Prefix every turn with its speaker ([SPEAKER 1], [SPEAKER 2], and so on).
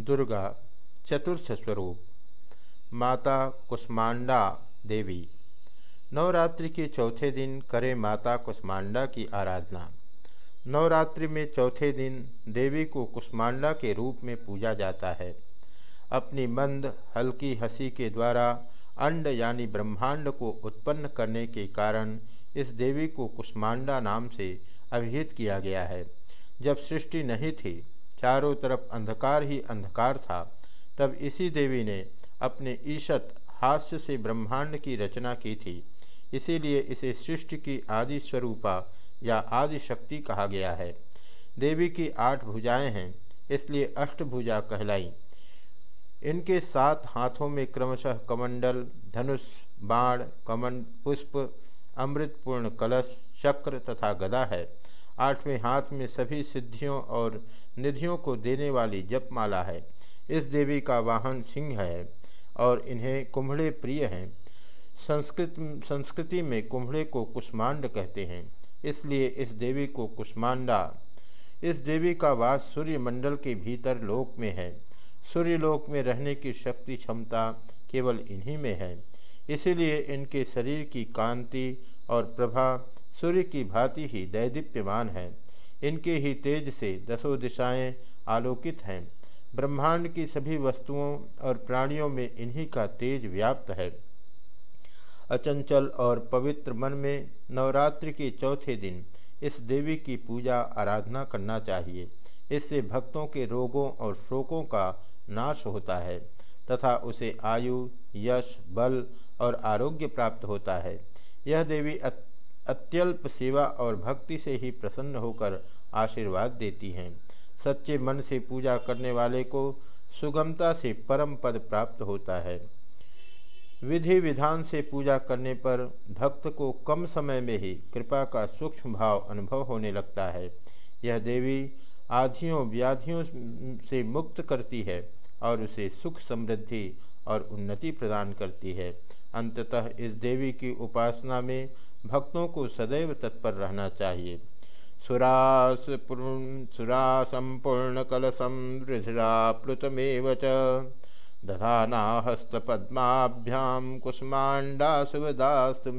[SPEAKER 1] दुर्गा चतुर्थ स्वरूप माता कुष्मांडा देवी। नवरात्रि के चौथे दिन करें माता कुष्मांडा की आराधना। नवरात्रि में चौथे दिन देवी को कुष्मांडा के रूप में पूजा जाता है। अपनी मंद, हल्की हँसी के द्वारा अंड यानी ब्रह्मांड को उत्पन्न करने के कारण इस देवी को कुष्मांडा नाम से अभिहित किया गया है। जब सृष्टि नहीं थी चारों तरफ़ अंधकार ही अंधकार था। तब इसी देवी ने अपने ईशत हास्य से ब्रह्मांड की रचना की थी। इसीलिए इसे सृष्टि की आदि स्वरूपा या आदि शक्ति कहा गया है। देवी की आठ भुजाएँ हैं, इसलिए अष्टभुजा कहलाई। इनके सात हाथों में क्रमशः कमंडल, धनुष, बाण, कमंड, पुष्प, अमृतपूर्ण कलश, चक्र तथा गदा है। आठवें हाथ में सभी सिद्धियों और निधियों को देने वाली जपमाला है। इस देवी का वाहन सिंह है और इन्हें कुम्भड़े प्रिय हैं। संस्कृत, संस्कृति में कुम्भड़े को कुष्मांड कहते हैं, इसलिए इस देवी को कुष्मांडा। इस देवी का वास सूर्य मंडल के भीतर लोक में है। सूर्य लोक में रहने की शक्ति क्षमता केवल इन्हीं में है। इसीलिए इनके शरीर की कांति और प्रभा सूर्य की भांति ही दैदीप्यमान है। इनके ही तेज से दसों दिशाएँ आलोकित हैं। ब्रह्मांड की सभी वस्तुओं और प्राणियों में इन्हीं का तेज व्याप्त है। अचंचल और पवित्र मन में नवरात्रि के चौथे दिन इस देवी की पूजा आराधना करना चाहिए। इससे भक्तों के रोगों और शोकों का नाश होता है तथा उसे आयु, यश, बल और आरोग्य प्राप्त होता है। यह देवी अत्यल्प सेवा और भक्ति से ही प्रसन्न होकर आशीर्वाद देती हैं। सच्चे मन से पूजा करने वाले को सुगमता से परम पद प्राप्त होता है। विधि विधान से पूजा करने पर भक्त को कम समय में ही कृपा का सूक्ष्म भाव अनुभव होने लगता है। यह देवी आधियों व्याधियों से मुक्त करती है और उसे सुख समृद्धि और उन्नति प्रदान करती है। अंततः इस देवी की उपासना में भक्तों को सदैव तत्पर रहना चाहिए। सुरास सुरा संपूर्ण कलशम रुधिराप्लुतमेव च। दधाना हस्तपद्माभ्याम कुष्मांडा सुवदास्तु